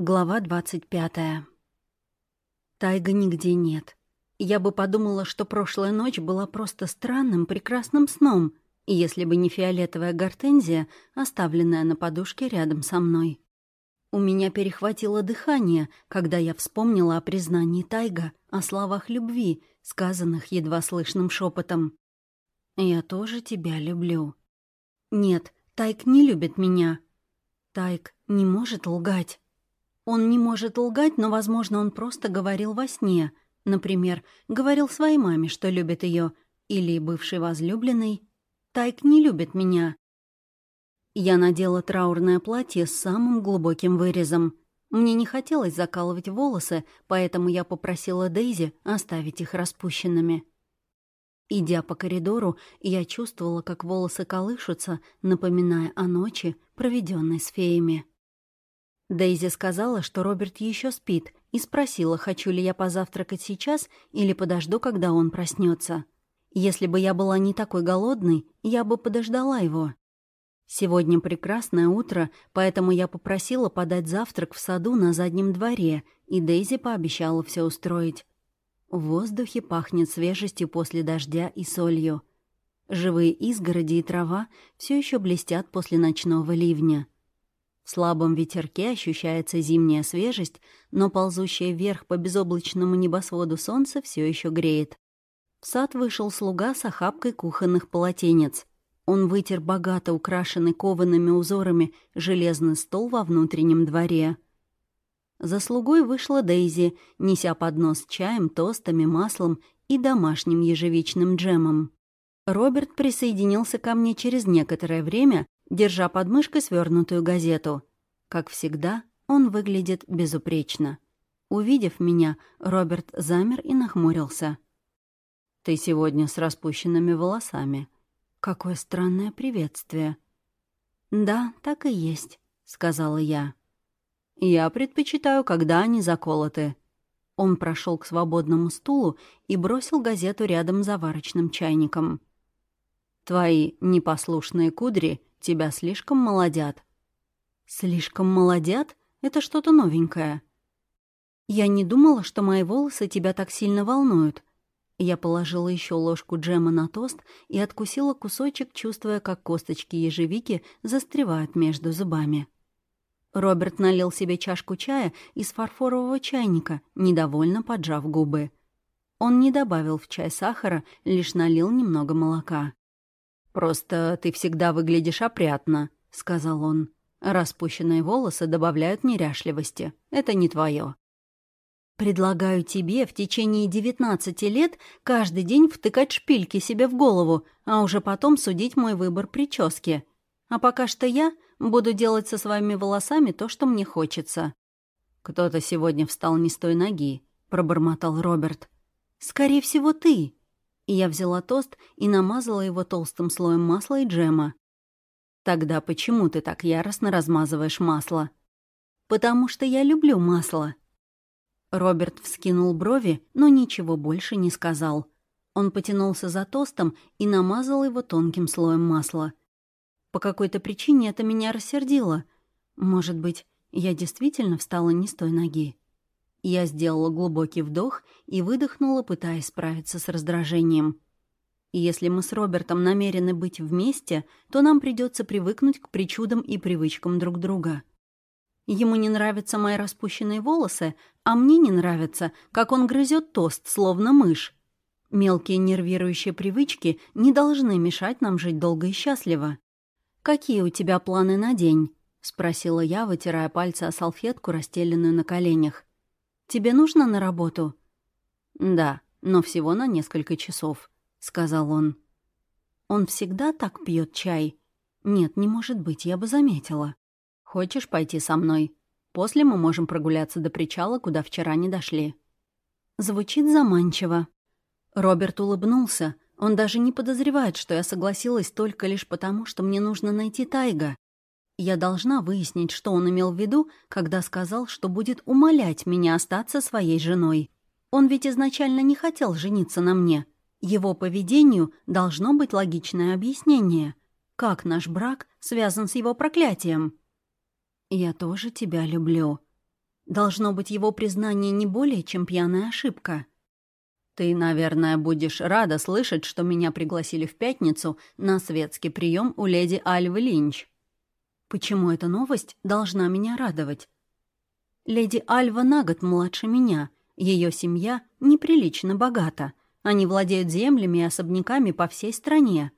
Глава двадцать пятая. Тайга нигде нет. Я бы подумала, что прошлая ночь была просто странным, прекрасным сном, если бы не фиолетовая гортензия, оставленная на подушке рядом со мной. У меня перехватило дыхание, когда я вспомнила о признании Тайга, о словах любви, сказанных едва слышным шепотом. «Я тоже тебя люблю». «Нет, Тайг не любит меня. Тайг не может лгать». Он не может лгать, но, возможно, он просто говорил во сне. Например, говорил своей маме, что любит ее, или бывший возлюбленный. Тайк не любит меня. Я надела траурное платье с самым глубоким вырезом. Мне не хотелось закалывать волосы, поэтому я попросила Дейзи оставить их распущенными. Идя по коридору, я чувствовала, как волосы колышутся, напоминая о ночи, проведенной с феями. Дейзи сказала, что Роберт еще спит, и спросила, хочу ли я позавтракать сейчас или подожду, когда он проснется. Если бы я была не такой голодной, я бы подождала его. Сегодня прекрасное утро, поэтому я попросила подать завтрак в саду на заднем дворе, и Дейзи пообещала все устроить. В воздухе пахнет свежестью после дождя и солью. Живые изгороди и трава все еще блестят после ночного ливня. В слабом ветерке ощущается зимняя свежесть, но ползущее вверх по безоблачному небосводу солнце все еще греет. В сад вышел слуга с охапкой кухонных полотенец. Он вытер богато украшенный коваными узорами железный стол во внутреннем дворе. За слугой вышла Дейзи, неся поднос с чаем, тостами, маслом и домашним ежевичным джемом. Роберт присоединился ко мне через некоторое время держа под мышкой свернутую газету. Как всегда, он выглядит безупречно. Увидев меня, Роберт замер и нахмурился. «Ты сегодня с распущенными волосами. Какое странное приветствие». «Да, так и есть», — сказала я. «Я предпочитаю, когда они заколоты». Он прошел к свободному стулу и бросил газету рядом с заварочным чайником. «Твои непослушные кудри Тебя слишком молодят». «Слишком молодят? Это что-то новенькое». «Я не думала, что мои волосы тебя так сильно волнуют». Я положила еще ложку джема на тост и откусила кусочек, чувствуя, как косточки ежевики застревают между зубами. Роберт налил себе чашку чая из фарфорового чайника, недовольно поджав губы. Он не добавил в чай сахара, лишь налил немного молока. «Просто ты всегда выглядишь опрятно», — сказал он. «Распущенные волосы добавляют неряшливости. Это не твое. «Предлагаю тебе в течение девятнадцати лет каждый день втыкать шпильки себе в голову, а уже потом судить мой выбор прически. А пока что я буду делать со своими волосами то, что мне хочется». «Кто-то сегодня встал не с той ноги», — пробормотал Роберт. «Скорее всего, ты», я взяла тост и намазала его толстым слоем масла и джема. «Тогда почему ты так яростно размазываешь масло?» «Потому что я люблю масло». Роберт вскинул брови, но ничего больше не сказал. Он потянулся за тостом и намазал его тонким слоем масла. По какой-то причине это меня рассердило. Может быть, я действительно встала не с той ноги. Я сделала глубокий вдох и выдохнула, пытаясь справиться с раздражением. если мы с Робертом намерены быть вместе, то нам придется привыкнуть к причудам и привычкам друг друга. Ему не нравятся мои распущенные волосы, а мне не нравится, как он грызет тост, словно мышь. Мелкие нервирующие привычки не должны мешать нам жить долго и счастливо. «Какие у тебя планы на день?» — спросила я, вытирая пальцы о салфетку, расстеленную на коленях. Тебе нужно на работу?» «Да, но всего на несколько часов», — сказал он. «Он всегда так пьет чай?» «Нет, не может быть, я бы заметила». «Хочешь пойти со мной? После мы можем прогуляться до причала, куда вчера не дошли». Звучит заманчиво. Роберт улыбнулся. Он даже не подозревает, что я согласилась только лишь потому, что мне нужно найти Тайга. Я должна выяснить, что он имел в виду, когда сказал, что будет умолять меня остаться своей женой. Он ведь изначально не хотел жениться на мне. Его поведению должно быть логичное объяснение. Как наш брак связан с его проклятием? «Я тоже тебя люблю». Должно быть, его признание не более, чем пьяная ошибка. «Ты, наверное, будешь рада слышать, что меня пригласили в пятницу на светский прием у леди Альвы Линч». «Почему эта новость должна меня радовать?» «Леди Альва на год младше меня. Ее семья неприлично богата. Они владеют землями и особняками по всей стране.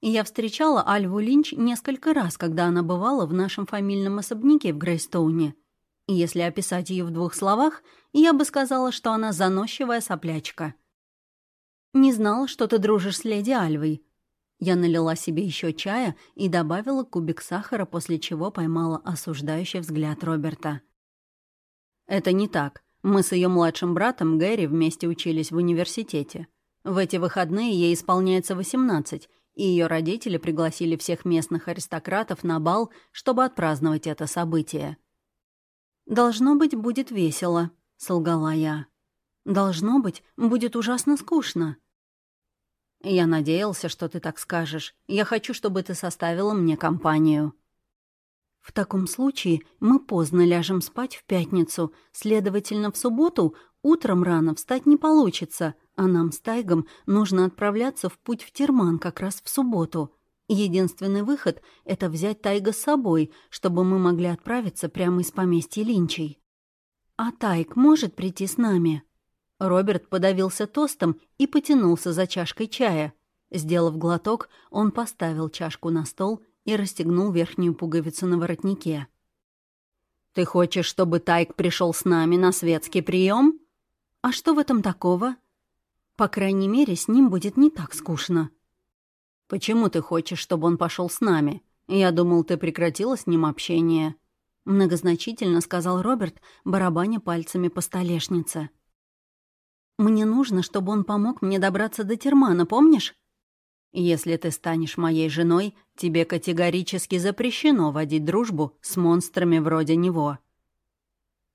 Я встречала Альву Линч несколько раз, когда она бывала в нашем фамильном особняке в Грейстоуне. Если описать ее в двух словах, я бы сказала, что она заносчивая соплячка. «Не знала, что ты дружишь с леди Альвой». Я налила себе еще чая и добавила кубик сахара, после чего поймала осуждающий взгляд Роберта. «Это не так. Мы с ее младшим братом Гэри вместе учились в университете. В эти выходные ей исполняется 18, и ее родители пригласили всех местных аристократов на бал, чтобы отпраздновать это событие. «Должно быть, будет весело», — солгала я. «Должно быть, будет ужасно скучно». «Я надеялся, что ты так скажешь. Я хочу, чтобы ты составила мне компанию». «В таком случае мы поздно ляжем спать в пятницу, следовательно, в субботу утром рано встать не получится, а нам с Тайгом нужно отправляться в путь в Терман как раз в субботу. Единственный выход — это взять Тайга с собой, чтобы мы могли отправиться прямо из поместья Линчей. «А Тайг может прийти с нами?» Роберт подавился тостом и потянулся за чашкой чая. Сделав глоток, он поставил чашку на стол и расстегнул верхнюю пуговицу на воротнике. «Ты хочешь, чтобы Тайг пришел с нами на светский прием? «А что в этом такого?» «По крайней мере, с ним будет не так скучно», «Почему ты хочешь, чтобы он пошел с нами? Я думал, ты прекратила с ним общение». Многозначительно сказал Роберт, барабаня пальцами по столешнице. «Мне нужно, чтобы он помог мне добраться до Термана, помнишь?» «Если ты станешь моей женой, тебе категорически запрещено водить дружбу с монстрами вроде него».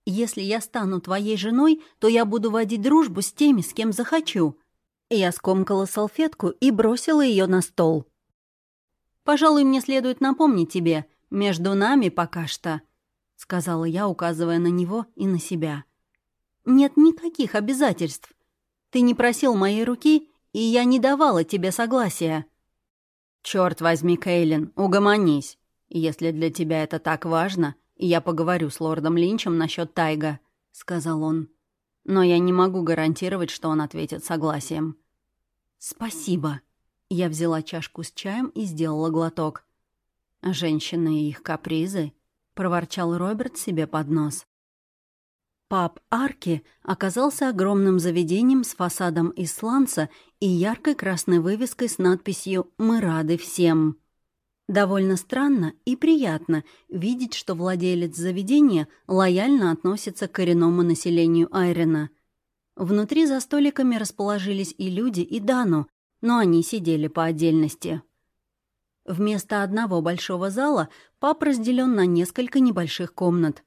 «Если я стану твоей женой, то я буду водить дружбу с теми, с кем захочу», я скомкала салфетку и бросила ее на стол. «Пожалуй, мне следует напомнить тебе, между нами пока что», — сказала я, указывая на него и на себя. «Нет никаких обязательств. Ты не просил моей руки, и я не давала тебе согласия». «Чёрт возьми, Кейлин, угомонись. Если для тебя это так важно, я поговорю с лордом Линчем насчет Тайга», — сказал он но я не могу гарантировать, что он ответит согласием. «Спасибо». Я взяла чашку с чаем и сделала глоток. «Женщины и их капризы», — проворчал Роберт себе под нос. Паб Арки оказался огромным заведением с фасадом из сланца и яркой красной вывеской с надписью «Мы рады всем». Довольно странно и приятно видеть, что владелец заведения лояльно относится к коренному населению Айрена. Внутри за столиками расположились и люди, и Дану, но они сидели по отдельности. Вместо одного большого зала пап разделен на несколько небольших комнат.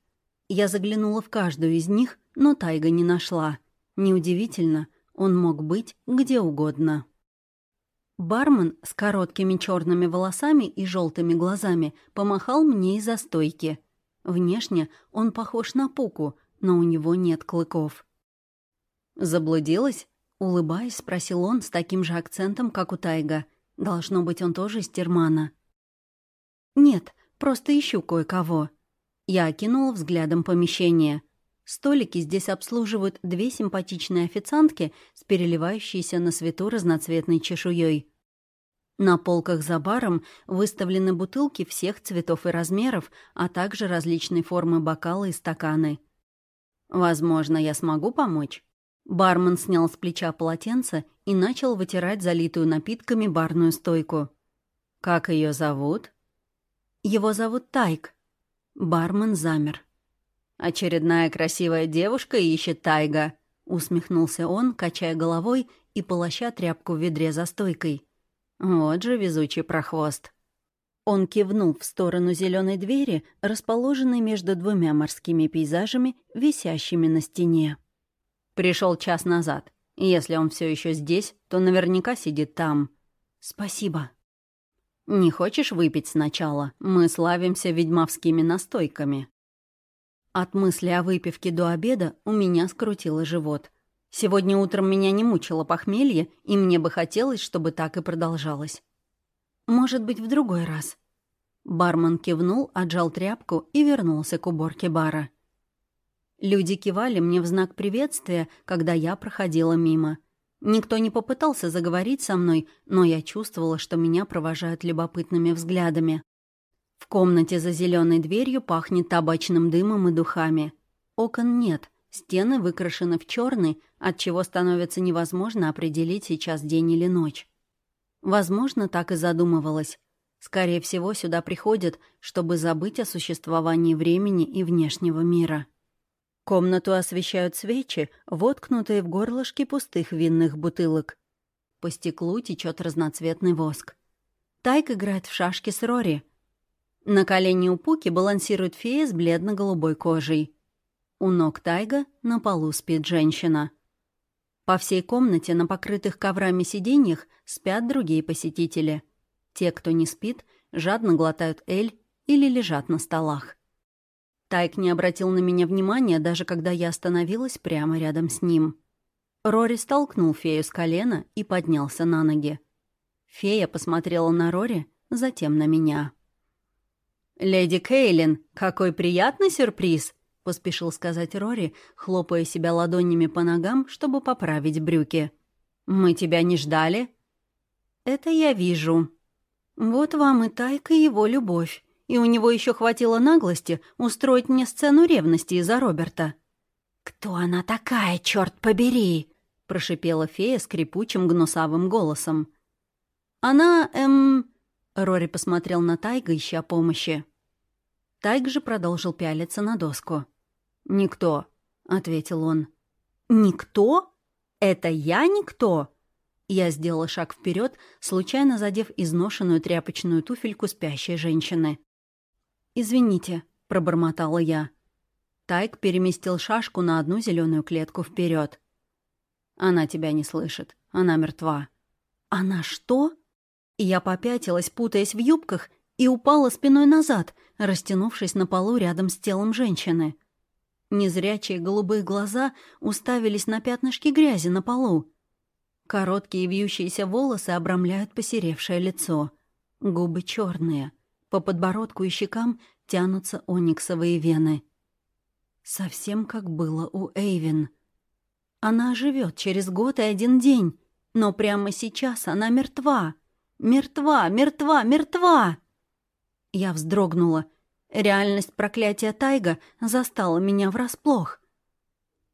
Я заглянула в каждую из них, но Тайга не нашла. Неудивительно, он мог быть где угодно. Бармен с короткими черными волосами и желтыми глазами помахал мне из-за стойки. Внешне он похож на Пуку, но у него нет клыков. «Заблудилась?» — улыбаясь, спросил он с таким же акцентом, как у Тайга. Должно быть, он тоже из Термана. «Нет, просто ищу кое-кого». Я окинула взглядом помещение. Столики здесь обслуживают две симпатичные официантки с переливающейся на свету разноцветной чешуей. На полках за баром выставлены бутылки всех цветов и размеров, а также различной формы бокалы и стаканы. «Возможно, я смогу помочь?» Бармен снял с плеча полотенце и начал вытирать залитую напитками барную стойку. «Как ее зовут?» «Его зовут Тайк». Бармен замер. «Очередная красивая девушка ищет Тайга», — усмехнулся он, качая головой и полоща тряпку в ведре за стойкой. Вот же везучий прохвост. Он кивнул в сторону зеленой двери, расположенной между двумя морскими пейзажами, висящими на стене. Пришел час назад. Если он все еще здесь, то наверняка сидит там. Спасибо. Не хочешь выпить сначала? Мы славимся ведьмовскими настойками. От мысли о выпивке до обеда у меня скрутило живот. Сегодня утром меня не мучило похмелье, и мне бы хотелось, чтобы так и продолжалось. Может быть, в другой раз. Бармен кивнул, отжал тряпку и вернулся к уборке бара. Люди кивали мне в знак приветствия, когда я проходила мимо. Никто не попытался заговорить со мной, но я чувствовала, что меня провожают любопытными взглядами. В комнате за зеленой дверью пахнет табачным дымом и духами. Окон нет, стены выкрашены в черный, от чего становится невозможно определить сейчас день или ночь. Возможно, так и задумывалась. Скорее всего, сюда приходят, чтобы забыть о существовании времени и внешнего мира. Комнату освещают свечи, воткнутые в горлышки пустых винных бутылок. По стеклу течет разноцветный воск. Тайк играет в шашки с Рори — на колене у Пуки балансирует фея с бледно-голубой кожей. У ног Тайга на полу спит женщина. По всей комнате на покрытых коврами сиденьях спят другие посетители. Те, кто не спит, жадно глотают эль или лежат на столах. Тайк не обратил на меня внимания, даже когда я остановилась прямо рядом с ним. Рори столкнул фею с колена и поднялся на ноги. Фея посмотрела на Рори, затем на меня. «Леди Кейлин, какой приятный сюрприз!» — поспешил сказать Рори, хлопая себя ладонями по ногам, чтобы поправить брюки. «Мы тебя не ждали?» «Это я вижу. Вот вам и Тайка его любовь. И у него еще хватило наглости устроить мне сцену ревности из-за Роберта». «Кто она такая, черт побери?» — прошипела фея скрипучим гнусавым голосом. «Она, эм...» — Рори посмотрел на Тайга, ища помощи. Тайг же продолжил пялиться на доску. «Никто», — ответил он. «Никто? Это я никто?» Я сделала шаг вперед, случайно задев изношенную тряпочную туфельку спящей женщины. «Извините», — пробормотала я. Тайк переместил шашку на одну зеленую клетку вперед. «Она тебя не слышит. Она мертва». «Она что?» И я попятилась, путаясь в юбках, и упала спиной назад, растянувшись на полу рядом с телом женщины. Незрячие голубые глаза уставились на пятнышки грязи на полу. Короткие вьющиеся волосы обрамляют посеревшее лицо. Губы черные. По подбородку и щекам тянутся ониксовые вены. Совсем как было у Эйвин. Она живет через год и один день, но прямо сейчас она мертва. Мертва, мертва, мертва! Я вздрогнула. Реальность проклятия Тайга застала меня врасплох.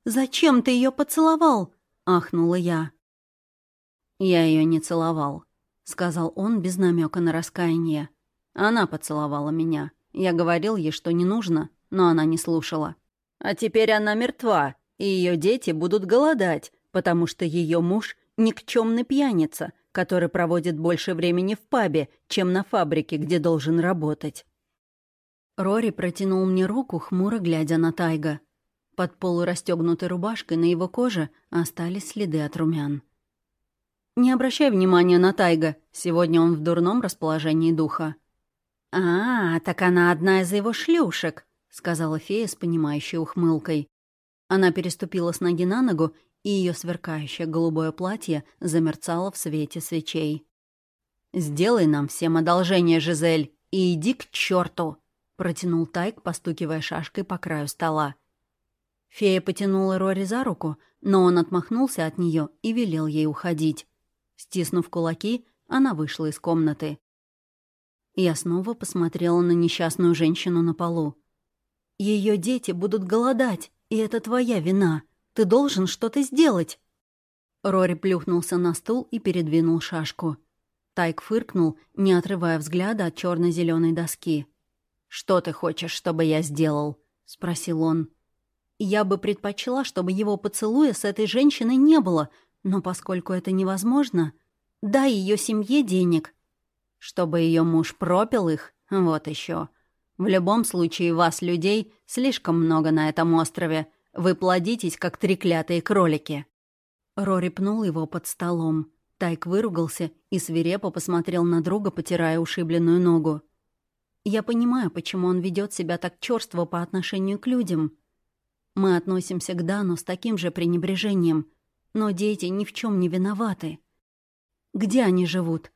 «Зачем ты ее поцеловал?» — ахнула я. «Я ее не целовал», — сказал он без намека на раскаяние. Она поцеловала меня. Я говорил ей, что не нужно, но она не слушала. А теперь она мертва, и ее дети будут голодать, потому что ее муж — никчемный пьяница, который проводит больше времени в пабе, чем на фабрике, где должен работать. Рори протянул мне руку, хмуро глядя на Тайга. Под полурастегнутой рубашкой на его коже остались следы от румян. «Не обращай внимания на Тайга. Сегодня он в дурном расположении духа». «А, так она одна из его шлюшек», — сказала фея с понимающей ухмылкой. Она переступила с ноги на ногу и ее сверкающее голубое платье замерцало в свете свечей. «Сделай нам всем одолжение, Жизель, и иди к черту!» — протянул Тайк, постукивая шашкой по краю стола. Фея потянула Рори за руку, но он отмахнулся от нее и велел ей уходить. Стиснув кулаки, она вышла из комнаты. Я снова посмотрела на несчастную женщину на полу. Ее дети будут голодать, и это твоя вина. Ты должен что-то сделать!» Рори плюхнулся на стул и передвинул шашку. Тайк фыркнул, не отрывая взгляда от черно зеленой доски. «Что ты хочешь, чтобы я сделал?» — спросил он. «Я бы предпочла, чтобы его поцелуя с этой женщиной не было, но поскольку это невозможно, дай ее семье денег. Чтобы ее муж пропил их, вот еще. В любом случае вас, людей, слишком много на этом острове, вы плодитесь, как треклятые кролики». Рори пнул его под столом. Тайк выругался и свирепо посмотрел на друга, потирая ушибленную ногу. Я понимаю, почему он ведет себя так черство по отношению к людям. Мы относимся к Дану с таким же пренебрежением, но дети ни в чем не виноваты. Где они живут?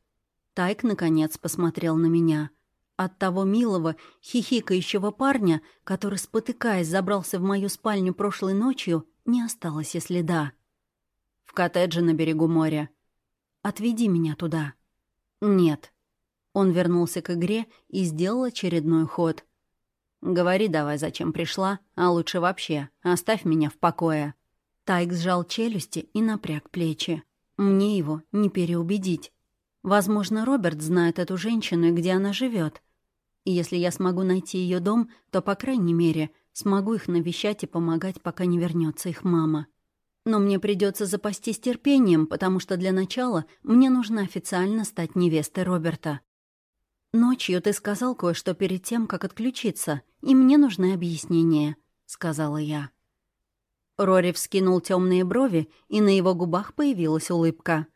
Тайк, наконец, посмотрел на меня. От того милого, хихикающего парня, который, спотыкаясь, забрался в мою спальню прошлой ночью, не осталось и следа. В коттедже на берегу моря. Отведи меня туда. Нет. Он вернулся к игре и сделал очередной ход. «Говори давай, зачем пришла, а лучше вообще, оставь меня в покое». Тайк сжал челюсти и напряг плечи. Мне его не переубедить. Возможно, Роберт знает эту женщину и где она живет. И если я смогу найти ее дом, то, по крайней мере, смогу их навещать и помогать, пока не вернется их мама. Но мне придется запастись терпением, потому что для начала мне нужно официально стать невестой Роберта. «Ночью ты сказал кое-что перед тем, как отключиться, и мне нужны объяснения», — сказала я. Рори вскинул темные брови, и на его губах появилась улыбка.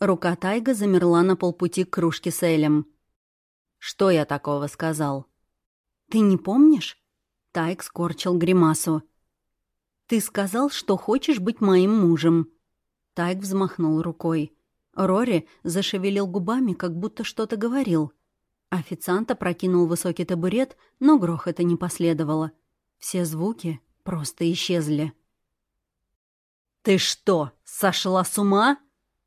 Рука Тайга замерла на полпути к кружке с Элем. «Что я такого сказал?» «Ты не помнишь?» Тайг скорчил гримасу. «Ты сказал, что хочешь быть моим мужем». Тайг взмахнул рукой. Рори зашевелил губами, как будто что-то говорил. Официант опрокинул высокий табурет, но грохота не последовало. Все звуки просто исчезли. «Ты что, сошла с ума?»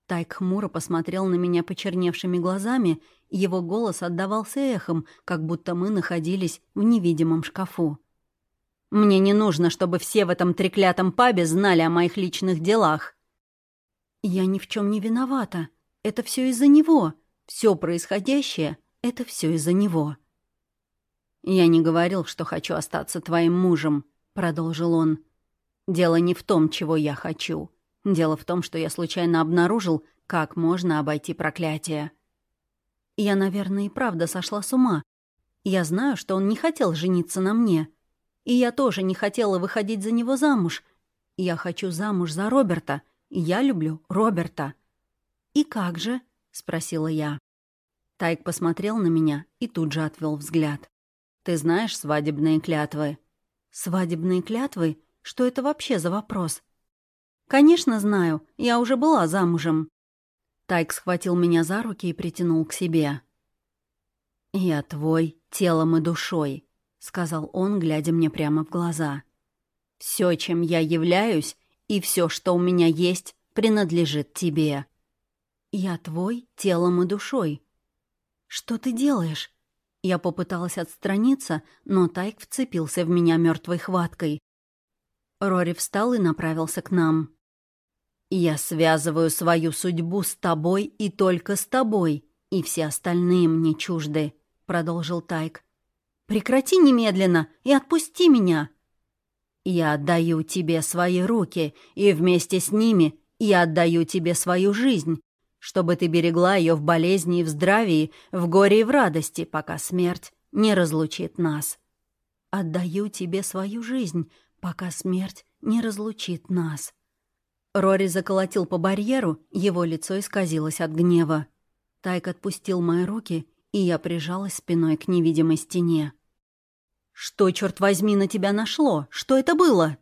Тайк хмуро посмотрел на меня почерневшими глазами, и его голос отдавался эхом, как будто мы находились в невидимом шкафу. «Мне не нужно, чтобы все в этом треклятом пабе знали о моих личных делах. Я ни в чем не виновата. Это все из-за него. Все происходящее — это все из-за него. «Я не говорил, что хочу остаться твоим мужем», — продолжил он. «Дело не в том, чего я хочу. Дело в том, что я случайно обнаружил, как можно обойти проклятие. Я, наверное, и правда сошла с ума. Я знаю, что он не хотел жениться на мне. И я тоже не хотела выходить за него замуж. Я хочу замуж за Роберта — я люблю Роберта». «И как же?» — спросила я. Тайк посмотрел на меня и тут же отвел взгляд. «Ты знаешь свадебные клятвы?» «Свадебные клятвы? Что это вообще за вопрос?» «Конечно знаю. Я уже была замужем». Тайк схватил меня за руки и притянул к себе. «Я твой телом и душой», — сказал он, глядя мне прямо в глаза. «Все, чем я являюсь, и все, что у меня есть, принадлежит тебе. Я твой телом и душой. Что ты делаешь? Я попыталась отстраниться, но Тайк вцепился в меня мертвой хваткой. Рори встал и направился к нам. «Я связываю свою судьбу с тобой и только с тобой, и все остальные мне чужды», — продолжил Тайк. «Прекрати немедленно и отпусти меня!» Я отдаю тебе свои руки, и вместе с ними я отдаю тебе свою жизнь, чтобы ты берегла ее в болезни и в здравии, в горе и в радости, пока смерть не разлучит нас. Отдаю тебе свою жизнь, пока смерть не разлучит нас. Рори заколотил по барьеру, его лицо исказилось от гнева. Тайк отпустил мои руки, и я прижалась спиной к невидимой стене. «Что, черт возьми, на тебя нашло? Что это было?»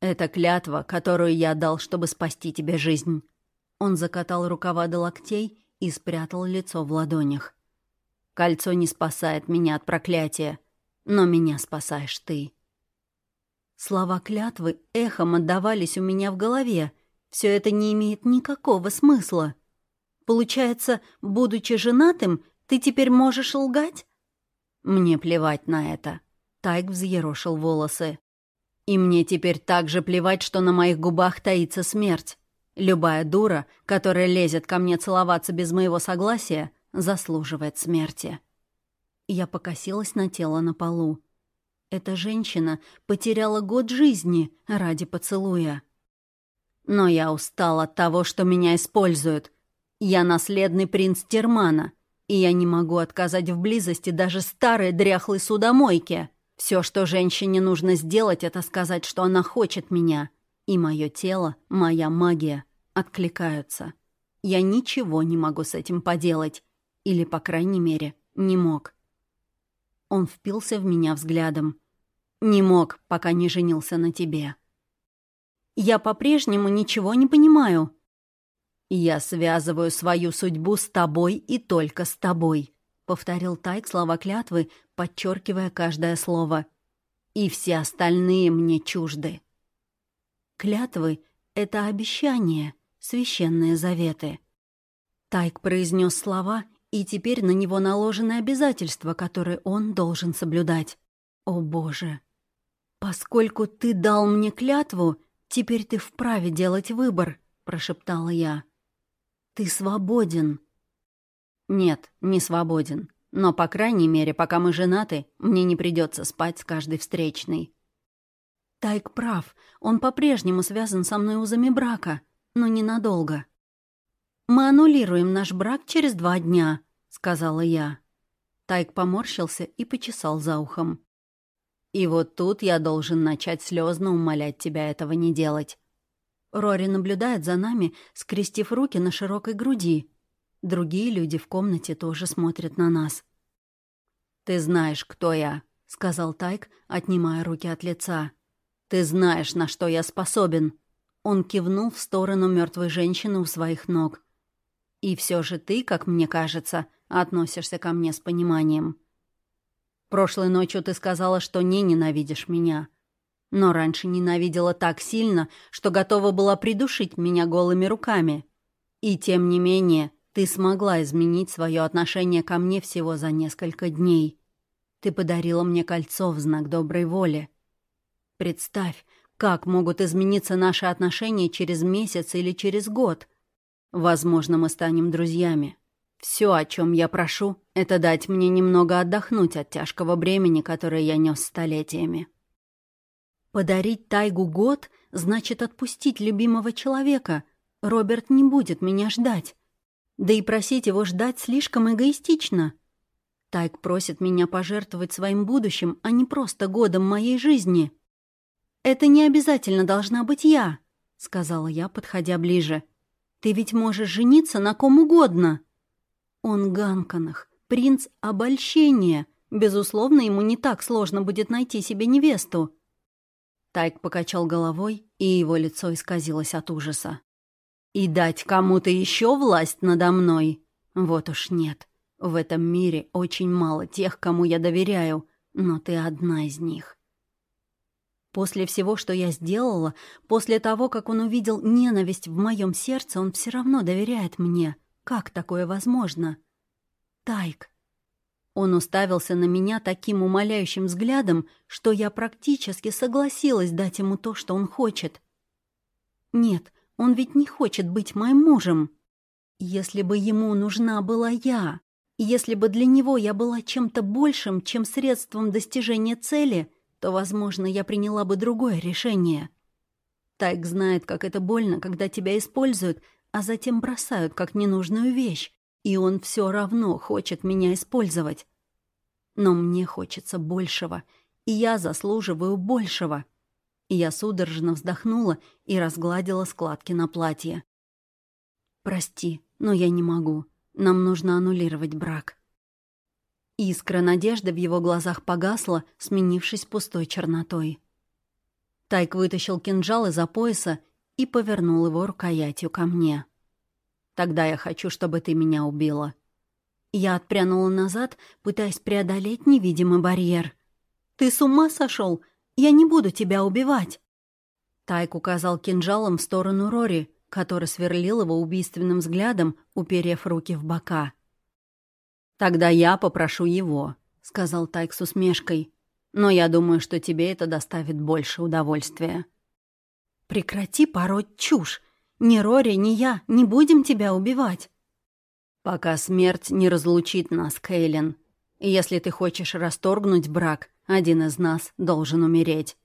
«Это клятва, которую я дал, чтобы спасти тебе жизнь». Он закатал рукава до локтей и спрятал лицо в ладонях. «Кольцо не спасает меня от проклятия, но меня спасаешь ты». Слова клятвы эхом отдавались у меня в голове. Все это не имеет никакого смысла. Получается, будучи женатым, ты теперь можешь лгать? Мне плевать на это. Тайк взъерошил волосы. И мне теперь так же плевать, что на моих губах таится смерть. Любая дура, которая лезет ко мне целоваться без моего согласия, заслуживает смерти. Я покосилась на тело на полу. Эта женщина потеряла год жизни ради поцелуя. Но я устал от того, что меня используют. Я наследный принц Термана — и я не могу отказать в близости даже старой дряхлой судомойке. Все, что женщине нужно сделать, это сказать, что она хочет меня. И мое тело, моя магия откликаются. Я ничего не могу с этим поделать. Или, по крайней мере, не мог. Он впился в меня взглядом. «Не мог, пока не женился на тебе». «Я по-прежнему ничего не понимаю». «Я связываю свою судьбу с тобой и только с тобой», — повторил Тайк слова клятвы, подчеркивая каждое слово. «И все остальные мне чужды». Клятвы — это обещания, священные заветы. Тайк произнес слова, и теперь на него наложены обязательства, которые он должен соблюдать. О боже! Поскольку ты дал мне клятву, теперь ты вправе делать выбор, прошептала я. Ты свободен. Нет, не свободен. Но, по крайней мере, пока мы женаты, мне не придется спать с каждой встречной. Тайк прав. Он по-прежнему связан со мной узами брака, но ненадолго. «Мы аннулируем наш брак через два дня», — сказала я. Тайк поморщился и почесал за ухом. «И вот тут я должен начать слезно умолять тебя этого не делать». Рори наблюдает за нами, скрестив руки на широкой груди. Другие люди в комнате тоже смотрят на нас. «Ты знаешь, кто я», — сказал Тайк, отнимая руки от лица. «Ты знаешь, на что я способен». Он кивнул в сторону мертвой женщины у своих ног. И все же ты, как мне кажется, относишься ко мне с пониманием. Прошлой ночью ты сказала, что не ненавидишь меня. Но раньше ненавидела так сильно, что готова была придушить меня голыми руками. И тем не менее, ты смогла изменить свое отношение ко мне всего за несколько дней. Ты подарила мне кольцо в знак доброй воли. Представь, как могут измениться наши отношения через месяц или через год — Возможно, мы станем друзьями. Все, о чем я прошу, это дать мне немного отдохнуть от тяжкого бремени, которое я нес столетиями. Подарить Тайгу год значит отпустить любимого человека. Роберт не будет меня ждать. Да и просить его ждать слишком эгоистично. Тайг просит меня пожертвовать своим будущим, а не просто годом моей жизни. «Это не обязательно должна быть я», — сказала я, подходя ближе. — ты ведь можешь жениться на ком угодно. Он Ганканах, принц обольщения. Безусловно, ему не так сложно будет найти себе невесту. Тайк покачал головой, и его лицо исказилось от ужаса. «И дать кому-то еще власть надо мной? Вот уж нет. В этом мире очень мало тех, кому я доверяю, но ты одна из них. После всего, что я сделала, после того, как он увидел ненависть в моем сердце, он все равно доверяет мне. Как такое возможно? Тайк. Он уставился на меня таким умоляющим взглядом, что я практически согласилась дать ему то, что он хочет. Нет, он ведь не хочет быть моим мужем. Если бы ему нужна была я, если бы для него я была чем-то большим, чем средством достижения цели — то, возможно, я приняла бы другое решение. Тайк знает, как это больно, когда тебя используют, а затем бросают как ненужную вещь, и он все равно хочет меня использовать. Но мне хочется большего, и я заслуживаю большего. Я судорожно вздохнула и разгладила складки на платье. «Прости, но я не могу. Нам нужно аннулировать брак». Искра надежды в его глазах погасла, сменившись пустой чернотой. Тайк вытащил кинжал из-за пояса и повернул его рукоятью ко мне. «Тогда я хочу, чтобы ты меня убила». Я отпрянула назад, пытаясь преодолеть невидимый барьер. «Ты с ума сошел? Я не буду тебя убивать!» Тайк указал кинжалом в сторону Рори, который сверлил его убийственным взглядом, уперев руки в бока. «Тогда я попрошу его», — сказал Тайк с усмешкой. «Но я думаю, что тебе это доставит больше удовольствия». «Прекрати пороть чушь! Ни Рори, ни я не будем тебя убивать!» «Пока смерть не разлучит нас, Кейлин. Если ты хочешь расторгнуть брак, один из нас должен умереть.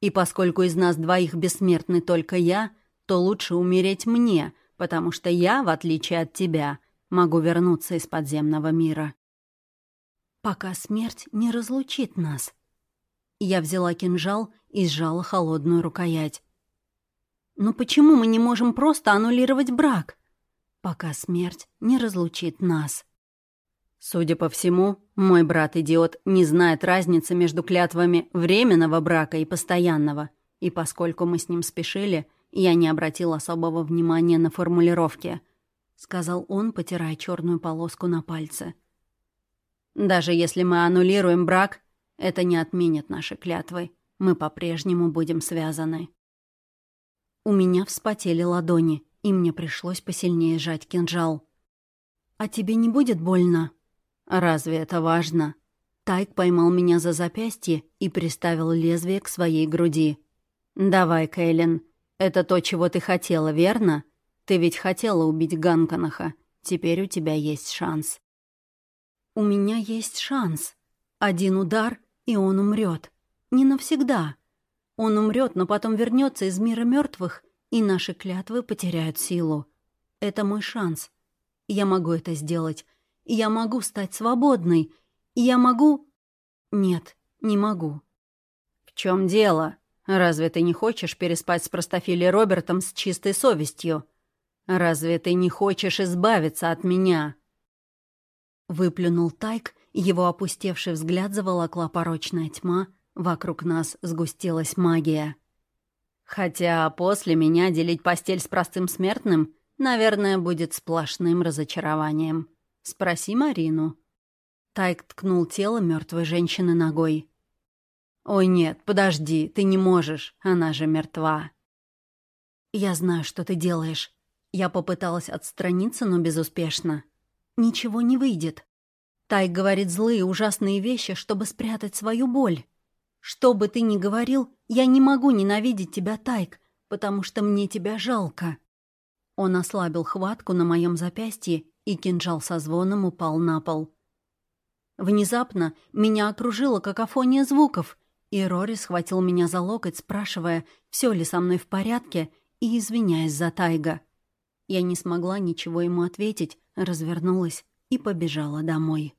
И поскольку из нас двоих бессмертны только я, то лучше умереть мне, потому что я, в отличие от тебя, могу вернуться из подземного мира. Пока смерть не разлучит нас. Я взяла кинжал и сжала холодную рукоять. Но почему мы не можем просто аннулировать брак? Пока смерть не разлучит нас. Судя по всему, мой брат-идиот не знает разницы между клятвами временного брака и постоянного, и поскольку мы с ним спешили, я не обратил особого внимания на формулировки, сказал он, потирая черную полоску на пальце. Даже если мы аннулируем брак, это не отменит наши клятвы. Мы по-прежнему будем связаны. У меня вспотели ладони, и мне пришлось посильнее сжать кинжал. «А тебе не будет больно?» «Разве это важно?» Тайк поймал меня за запястье и приставил лезвие к своей груди. «Давай, Кейлин, это то, чего ты хотела, верно? Ты ведь хотела убить Ганканаха. Теперь у тебя есть шанс». «У меня есть шанс. Один удар, и он умрет. Не навсегда. Он умрет, но потом вернется из мира мертвых, и наши клятвы потеряют силу. Это мой шанс. Я могу это сделать, я могу стать свободной. Я могу... Нет, не могу. В чем дело? Разве ты не хочешь переспать с простофилей Робертом с чистой совестью? Разве ты не хочешь избавиться от меня?» Выплюнул Тайк, его опустевший взгляд заволокла порочная тьма, вокруг нас сгустилась магия. Хотя после меня делить постель с простым смертным, наверное, будет сплошным разочарованием. Спроси Марину». Тайк ткнул тело мертвой женщины ногой. «Ой, нет, подожди, ты не можешь, она же мертва». «Я знаю, что ты делаешь». Я попыталась отстраниться, но безуспешно. «Ничего не выйдет. Тайк говорит злые, ужасные вещи, чтобы спрятать свою боль. Что бы ты ни говорил, я не могу ненавидеть тебя, Тайк, потому что мне тебя жалко». Он ослабил хватку на моем запястье и кинжал со звоном упал на пол. Внезапно меня окружила какофония звуков, и Рори схватил меня за локоть, спрашивая, все ли со мной в порядке, и извиняясь за Тайга. Я не смогла ничего ему ответить, развернулась и побежала домой.